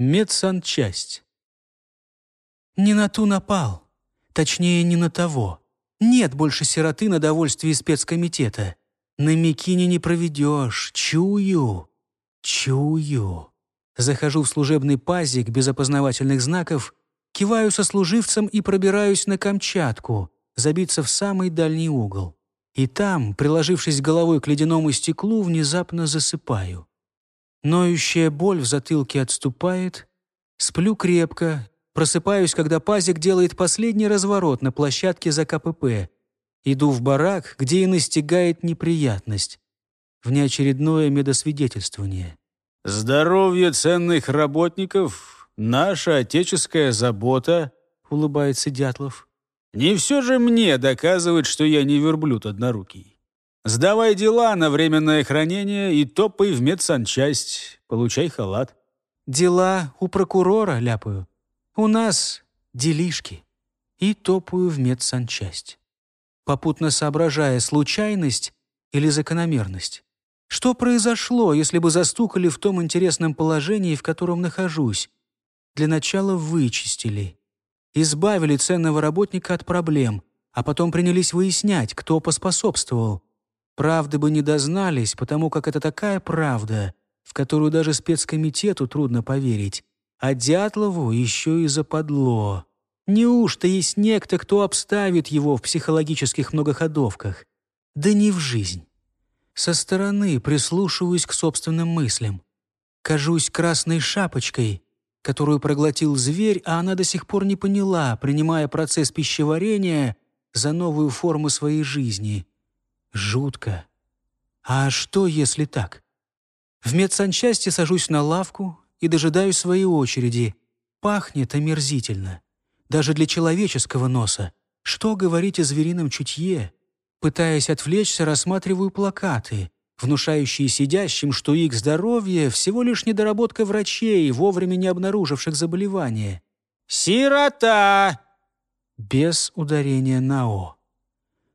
Медсанчасть. Не на ту напал. Точнее, не на того. Нет больше сироты на довольствие спецкомитета. На Микине не проведешь. Чую. Чую. Захожу в служебный пазик без опознавательных знаков, киваю со служивцем и пробираюсь на Камчатку, забиться в самый дальний угол. И там, приложившись головой к ледяному стеклу, внезапно засыпаю. Ноющая боль в затылке отступает, сплю крепко, просыпаюсь, когда пазик делает последний разворот на площадке за КПП. Иду в барак, где и настигает неприятность. Внеочередное медосвидетельствование. «Здоровье ценных работников — наша отеческая забота», — улыбается Дятлов. «Не все же мне доказывать, что я не верблюд однорукий. Сдавай дела на временное хранение и топай в медсанчасть, получай халат». «Дела у прокурора ляпаю. У нас делишки». И топаю в медсанчасть. Попутно соображая, случайность или закономерность. Что произошло, если бы застукали в том интересном положении, в котором нахожусь? Для начала вычистили. Избавили ценного работника от проблем, а потом принялись выяснять, кто поспособствовал. Правды бы не дознались, потому как это такая правда, в которую даже спецкомитету трудно поверить. А Дятлову еще и западло. Неужто есть некто, кто обставит его в психологических многоходовках? Да не в жизнь. Со стороны прислушиваюсь к собственным мыслям. Кажусь красной шапочкой, которую проглотил зверь, а она до сих пор не поняла, принимая процесс пищеварения за новую форму своей жизни. Жутко. А что, если так? В медсанчасти сажусь на лавку и дожидаюсь своей очереди. Пахнет омерзительно. Даже для человеческого носа. Что говорить о зверином чутье? Пытаясь отвлечься, рассматриваю плакаты, внушающие сидящим, что их здоровье — всего лишь недоработка врачей, вовремя не обнаруживших заболевание. «Сирота!» Без ударения на «о».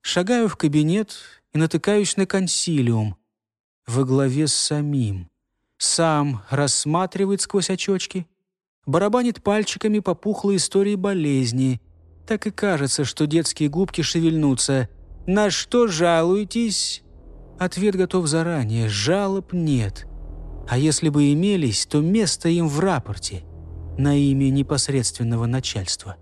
Шагаю в кабинет и натыкаюсь на консилиум во главе с самим. Сам рассматривает сквозь очочки, барабанит пальчиками по пухлой истории болезни. Так и кажется, что детские губки шевельнутся — на что жалуетесь?» Ответ готов заранее. Жалоб нет. А если бы имелись, то место им в рапорте на имя непосредственного начальства.